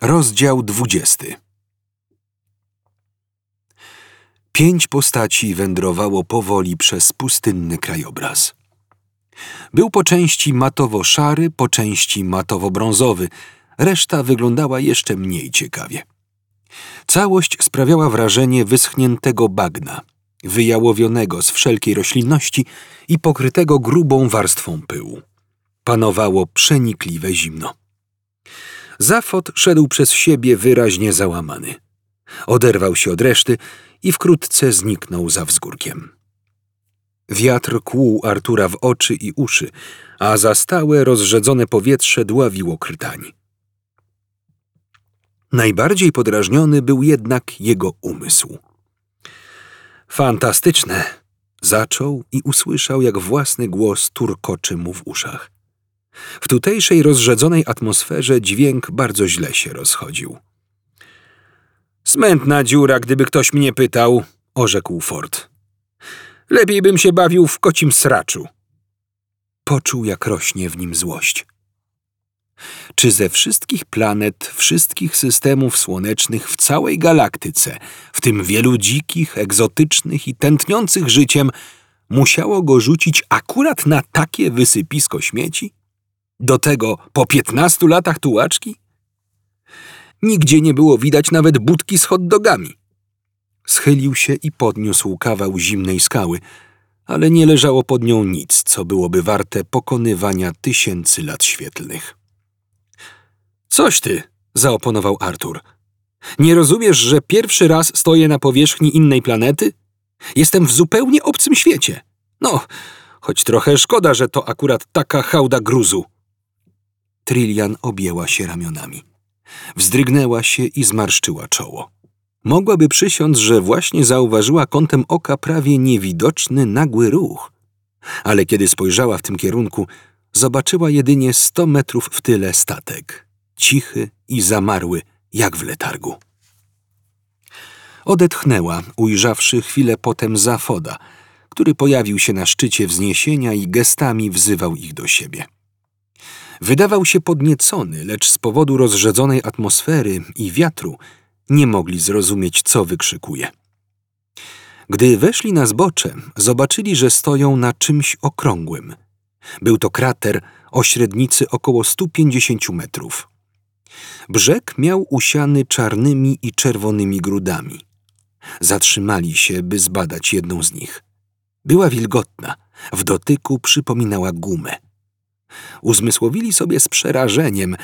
Rozdział dwudziesty. Pięć postaci wędrowało powoli przez pustynny krajobraz. Był po części matowo-szary, po części matowo-brązowy, reszta wyglądała jeszcze mniej ciekawie. Całość sprawiała wrażenie wyschniętego bagna, wyjałowionego z wszelkiej roślinności i pokrytego grubą warstwą pyłu. Panowało przenikliwe zimno. Zafot szedł przez siebie wyraźnie załamany. Oderwał się od reszty i wkrótce zniknął za wzgórkiem. Wiatr kłuł Artura w oczy i uszy, a za stałe rozrzedzone powietrze dławiło krtań. Najbardziej podrażniony był jednak jego umysł. Fantastyczne! Zaczął i usłyszał, jak własny głos turkoczy mu w uszach. W tutejszej rozrzedzonej atmosferze dźwięk bardzo źle się rozchodził. Smętna dziura, gdyby ktoś mnie pytał, orzekł Ford. Lepiej bym się bawił w kocim sraczu. Poczuł, jak rośnie w nim złość. Czy ze wszystkich planet, wszystkich systemów słonecznych w całej galaktyce, w tym wielu dzikich, egzotycznych i tętniących życiem, musiało go rzucić akurat na takie wysypisko śmieci? Do tego po piętnastu latach tułaczki? Nigdzie nie było widać nawet budki z hot-dogami. Schylił się i podniósł kawał zimnej skały, ale nie leżało pod nią nic, co byłoby warte pokonywania tysięcy lat świetlnych. Coś ty, zaoponował Artur. Nie rozumiesz, że pierwszy raz stoję na powierzchni innej planety? Jestem w zupełnie obcym świecie. No, choć trochę szkoda, że to akurat taka hałda gruzu. Trillian objęła się ramionami. Wzdrygnęła się i zmarszczyła czoło. Mogłaby przysiąc, że właśnie zauważyła kątem oka prawie niewidoczny, nagły ruch. Ale kiedy spojrzała w tym kierunku, zobaczyła jedynie sto metrów w tyle statek. Cichy i zamarły, jak w letargu. Odetchnęła, ujrzawszy chwilę potem Zafoda, który pojawił się na szczycie wzniesienia i gestami wzywał ich do siebie. Wydawał się podniecony, lecz z powodu rozrzedzonej atmosfery i wiatru nie mogli zrozumieć, co wykrzykuje. Gdy weszli na zbocze, zobaczyli, że stoją na czymś okrągłym. Był to krater o średnicy około 150 metrów. Brzeg miał usiany czarnymi i czerwonymi grudami. Zatrzymali się, by zbadać jedną z nich. Była wilgotna, w dotyku przypominała gumę uzmysłowili sobie z przerażeniem,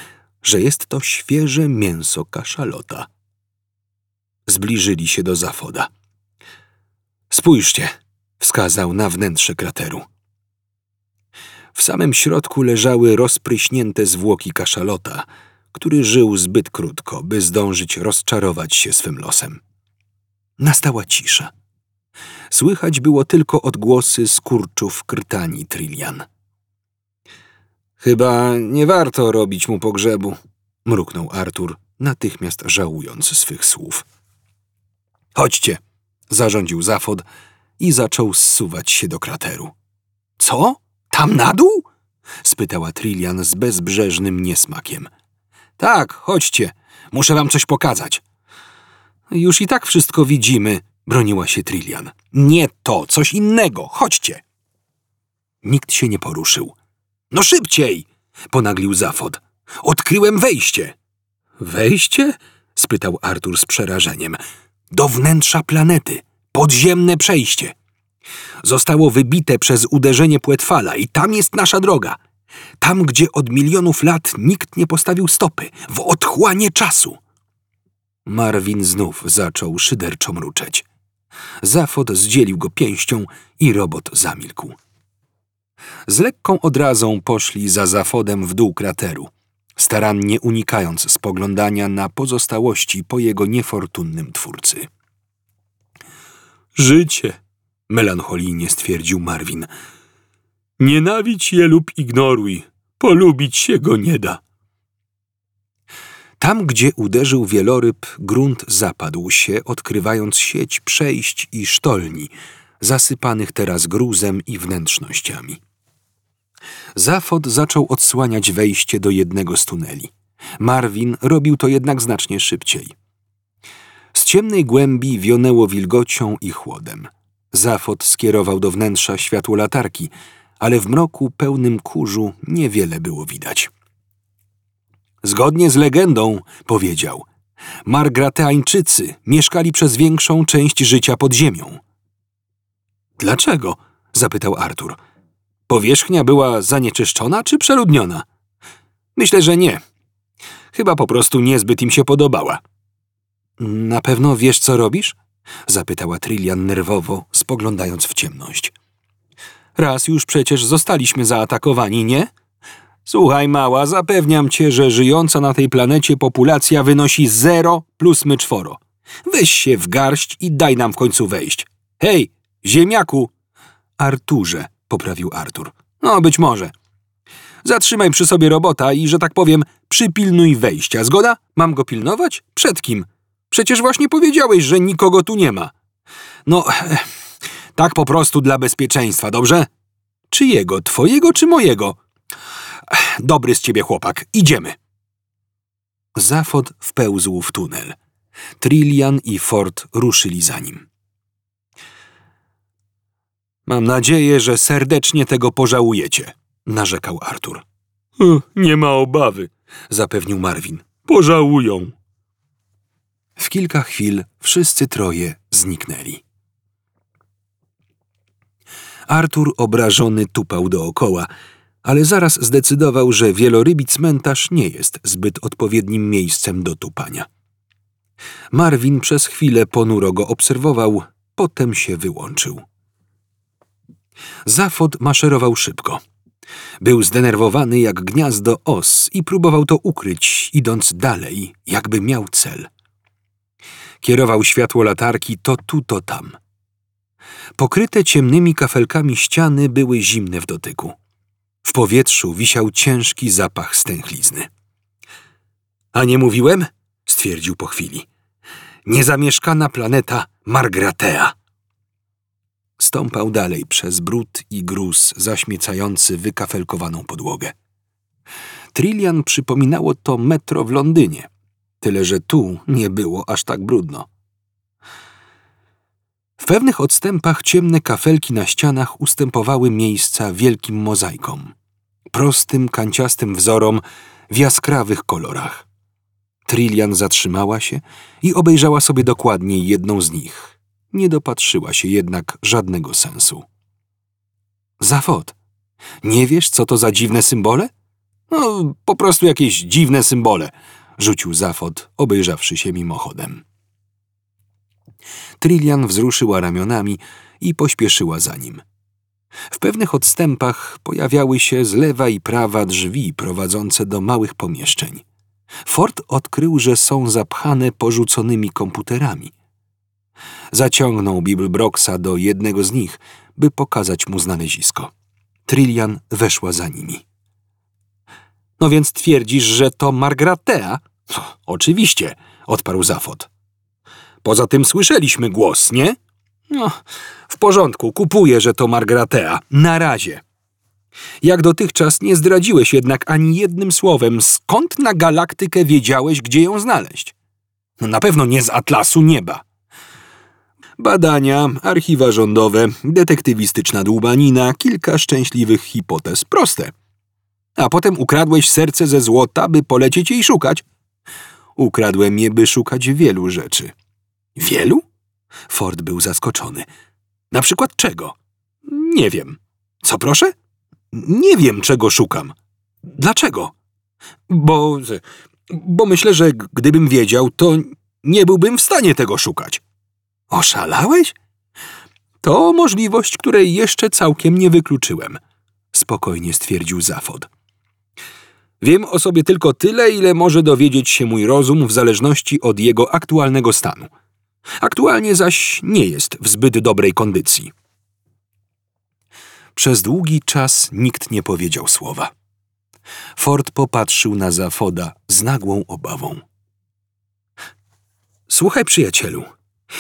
że jest to świeże mięso kaszalota. Zbliżyli się do Zafoda. Spójrzcie, wskazał na wnętrze krateru. W samym środku leżały rozpryśnięte zwłoki kaszalota, który żył zbyt krótko, by zdążyć rozczarować się swym losem. Nastała cisza. Słychać było tylko odgłosy skurczów krtani Trillian. Chyba nie warto robić mu pogrzebu, mruknął Artur, natychmiast żałując swych słów. Chodźcie, zarządził Zafod i zaczął zsuwać się do krateru. Co? Tam na dół? spytała Trillian z bezbrzeżnym niesmakiem. Tak, chodźcie, muszę wam coś pokazać. Już i tak wszystko widzimy, broniła się Trillian. Nie to, coś innego, chodźcie. Nikt się nie poruszył. No szybciej! ponaglił Zafod. Odkryłem wejście. Wejście? spytał Artur z przerażeniem. Do wnętrza planety. Podziemne przejście. Zostało wybite przez uderzenie płetwala i tam jest nasza droga. Tam, gdzie od milionów lat nikt nie postawił stopy, w otchłanie czasu. Marvin znów zaczął szyderczo mruczeć. Zafod zdzielił go pięścią i robot zamilkł. Z lekką odrazą poszli za zafodem w dół krateru, starannie unikając spoglądania na pozostałości po jego niefortunnym twórcy. Życie, melancholijnie stwierdził Marvin. Nienawidź je lub ignoruj, polubić się go nie da. Tam, gdzie uderzył wieloryb, grunt zapadł się, odkrywając sieć przejść i sztolni, zasypanych teraz gruzem i wnętrznościami. Zafod zaczął odsłaniać wejście do jednego z tuneli. Marvin robił to jednak znacznie szybciej. Z ciemnej głębi wionęło wilgocią i chłodem. Zafot skierował do wnętrza światło latarki, ale w mroku pełnym kurzu niewiele było widać. Zgodnie z legendą, powiedział, Margrateańczycy mieszkali przez większą część życia pod ziemią. Dlaczego? zapytał Artur. Powierzchnia była zanieczyszczona czy przeludniona? Myślę, że nie. Chyba po prostu niezbyt im się podobała. Na pewno wiesz, co robisz? zapytała Trillian nerwowo, spoglądając w ciemność. Raz już przecież zostaliśmy zaatakowani, nie? Słuchaj, mała, zapewniam cię, że żyjąca na tej planecie populacja wynosi zero plus my czworo. Weź się w garść i daj nam w końcu wejść. Hej, ziemniaku! Arturze, poprawił Artur. No, być może. Zatrzymaj przy sobie robota i, że tak powiem, przypilnuj wejścia. Zgoda? Mam go pilnować? Przed kim? Przecież właśnie powiedziałeś, że nikogo tu nie ma. No, tak po prostu dla bezpieczeństwa, dobrze? Czyjego? Twojego czy mojego? Dobry z ciebie chłopak. Idziemy. Zafod wpełzł w tunel. Trillian i Ford ruszyli za nim. Mam nadzieję, że serdecznie tego pożałujecie, narzekał Artur. Nie ma obawy, zapewnił Marvin. Pożałują. W kilka chwil wszyscy troje zniknęli. Artur obrażony tupał dookoła, ale zaraz zdecydował, że wielorybi cmentarz nie jest zbyt odpowiednim miejscem do tupania. Marvin przez chwilę ponuro go obserwował, potem się wyłączył. Zafod maszerował szybko. Był zdenerwowany jak gniazdo os i próbował to ukryć, idąc dalej, jakby miał cel. Kierował światło latarki to tu, to tam. Pokryte ciemnymi kafelkami ściany były zimne w dotyku. W powietrzu wisiał ciężki zapach stęchlizny. A nie mówiłem? stwierdził po chwili. Niezamieszkana planeta Margratea. Stąpał dalej przez brud i gruz zaśmiecający wykafelkowaną podłogę. Trillian przypominało to metro w Londynie, tyle że tu nie było aż tak brudno. W pewnych odstępach ciemne kafelki na ścianach ustępowały miejsca wielkim mozaikom, prostym, kanciastym wzorom w jaskrawych kolorach. Trillian zatrzymała się i obejrzała sobie dokładniej jedną z nich. Nie dopatrzyła się jednak żadnego sensu. Zawod, nie wiesz, co to za dziwne symbole? No, po prostu jakieś dziwne symbole, rzucił Zafod, obejrzawszy się mimochodem. Trillian wzruszyła ramionami i pośpieszyła za nim. W pewnych odstępach pojawiały się z lewa i prawa drzwi prowadzące do małych pomieszczeń. Ford odkrył, że są zapchane porzuconymi komputerami. Zaciągnął Broxa do jednego z nich, by pokazać mu znalezisko. Trillian weszła za nimi. No więc twierdzisz, że to Margratea? Oczywiście, odparł Zafod. Poza tym słyszeliśmy głos, nie? No, w porządku, kupuję, że to Margratea. Na razie. Jak dotychczas nie zdradziłeś jednak ani jednym słowem, skąd na galaktykę wiedziałeś, gdzie ją znaleźć? No, na pewno nie z atlasu nieba. Badania, archiwa rządowe, detektywistyczna dłubanina, kilka szczęśliwych hipotez. Proste. A potem ukradłeś serce ze złota, by polecieć jej szukać. Ukradłem je, by szukać wielu rzeczy. Wielu? Ford był zaskoczony. Na przykład czego? Nie wiem. Co proszę? Nie wiem, czego szukam. Dlaczego? Bo. bo myślę, że gdybym wiedział, to nie byłbym w stanie tego szukać. Oszalałeś? To możliwość, której jeszcze całkiem nie wykluczyłem, spokojnie stwierdził Zafod. Wiem o sobie tylko tyle, ile może dowiedzieć się mój rozum w zależności od jego aktualnego stanu. Aktualnie zaś nie jest w zbyt dobrej kondycji. Przez długi czas nikt nie powiedział słowa. Ford popatrzył na Zafoda z nagłą obawą. Słuchaj, przyjacielu,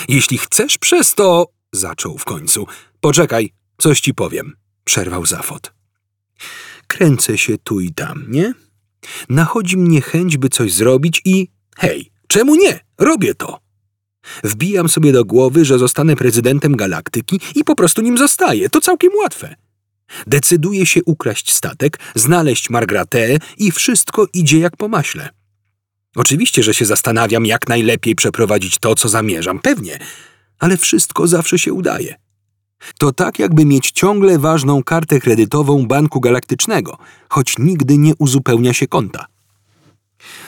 jeśli chcesz przez to. zaczął w końcu. Poczekaj, coś ci powiem, przerwał Zafod. Kręcę się tu i tam, nie? Nachodzi mnie chęć, by coś zrobić i hej, czemu nie? Robię to. Wbijam sobie do głowy, że zostanę prezydentem galaktyki i po prostu nim zostaję. To całkiem łatwe. Decyduję się ukraść statek, znaleźć Margratę i wszystko idzie jak po maśle. Oczywiście, że się zastanawiam, jak najlepiej przeprowadzić to, co zamierzam, pewnie, ale wszystko zawsze się udaje. To tak, jakby mieć ciągle ważną kartę kredytową Banku Galaktycznego, choć nigdy nie uzupełnia się konta.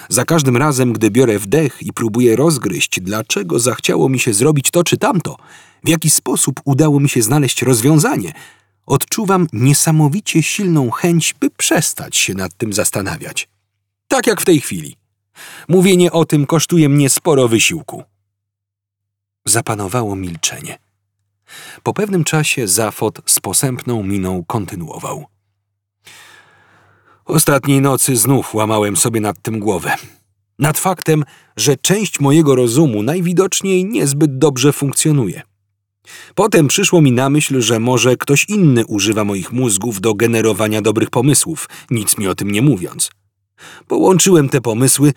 Za każdym razem, gdy biorę wdech i próbuję rozgryźć, dlaczego zachciało mi się zrobić to czy tamto, w jaki sposób udało mi się znaleźć rozwiązanie, odczuwam niesamowicie silną chęć, by przestać się nad tym zastanawiać. Tak jak w tej chwili. Mówienie o tym kosztuje mnie sporo wysiłku. Zapanowało milczenie. Po pewnym czasie Zafot z posępną miną kontynuował. Ostatniej nocy znów łamałem sobie nad tym głowę. Nad faktem, że część mojego rozumu najwidoczniej niezbyt dobrze funkcjonuje. Potem przyszło mi na myśl, że może ktoś inny używa moich mózgów do generowania dobrych pomysłów, nic mi o tym nie mówiąc. Połączyłem te pomysły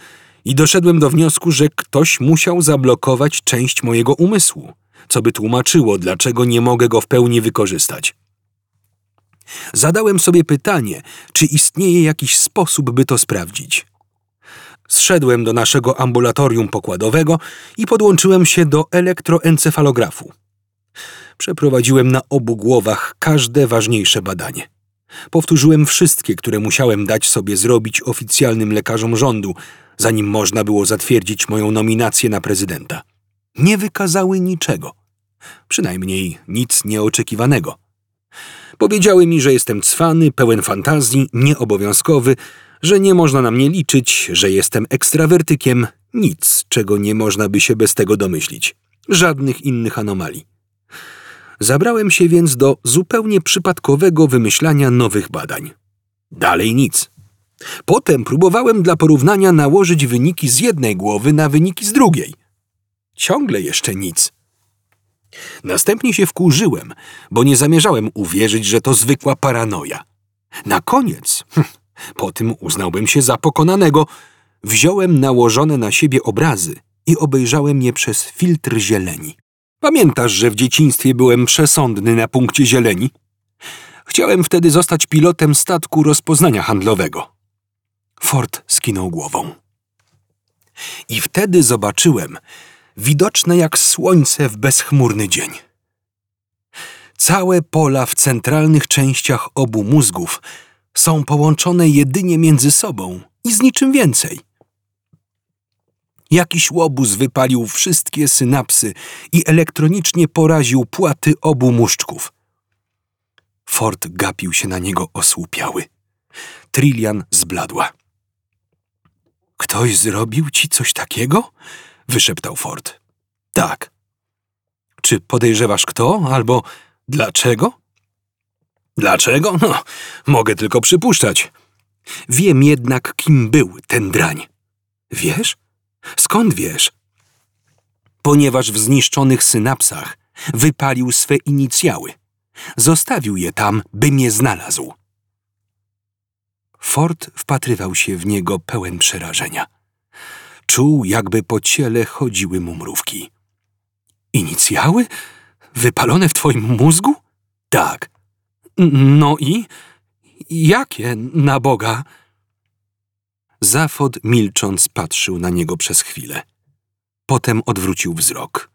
i doszedłem do wniosku, że ktoś musiał zablokować część mojego umysłu, co by tłumaczyło, dlaczego nie mogę go w pełni wykorzystać. Zadałem sobie pytanie, czy istnieje jakiś sposób, by to sprawdzić. Zszedłem do naszego ambulatorium pokładowego i podłączyłem się do elektroencefalografu. Przeprowadziłem na obu głowach każde ważniejsze badanie. Powtórzyłem wszystkie, które musiałem dać sobie zrobić oficjalnym lekarzom rządu, zanim można było zatwierdzić moją nominację na prezydenta. Nie wykazały niczego. Przynajmniej nic nieoczekiwanego. Powiedziały mi, że jestem cwany, pełen fantazji, nieobowiązkowy, że nie można na mnie liczyć, że jestem ekstrawertykiem, nic, czego nie można by się bez tego domyślić. Żadnych innych anomalii. Zabrałem się więc do zupełnie przypadkowego wymyślania nowych badań. Dalej nic. Potem próbowałem dla porównania nałożyć wyniki z jednej głowy na wyniki z drugiej. Ciągle jeszcze nic. Następnie się wkurzyłem, bo nie zamierzałem uwierzyć, że to zwykła paranoja. Na koniec, hm, po tym uznałbym się za pokonanego, wziąłem nałożone na siebie obrazy i obejrzałem je przez filtr zieleni. Pamiętasz, że w dzieciństwie byłem przesądny na punkcie zieleni? Chciałem wtedy zostać pilotem statku rozpoznania handlowego. Ford skinął głową. I wtedy zobaczyłem, widoczne jak słońce w bezchmurny dzień. Całe pola w centralnych częściach obu mózgów są połączone jedynie między sobą i z niczym więcej. Jakiś łobuz wypalił wszystkie synapsy i elektronicznie poraził płaty obu muszczków. Ford gapił się na niego osłupiały. Trillian zbladła. Ktoś zrobił ci coś takiego? wyszeptał Ford. Tak. Czy podejrzewasz kto albo dlaczego? Dlaczego? No, mogę tylko przypuszczać. Wiem jednak, kim był ten drań. Wiesz? Skąd wiesz? Ponieważ w zniszczonych synapsach wypalił swe inicjały. Zostawił je tam, by mnie znalazł. Ford wpatrywał się w niego pełen przerażenia. Czuł, jakby po ciele chodziły mu mrówki. Inicjały? Wypalone w twoim mózgu? Tak. No i? Jakie, na Boga? Zafod milcząc patrzył na niego przez chwilę. Potem odwrócił wzrok.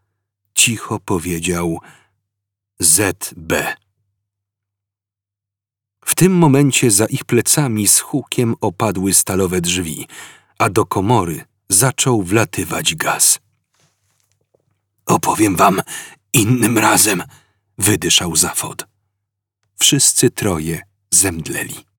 Cicho powiedział ZB. W tym momencie za ich plecami z hukiem opadły stalowe drzwi, a do komory zaczął wlatywać gaz. Opowiem wam innym razem, wydyszał Zafod. Wszyscy troje zemdleli.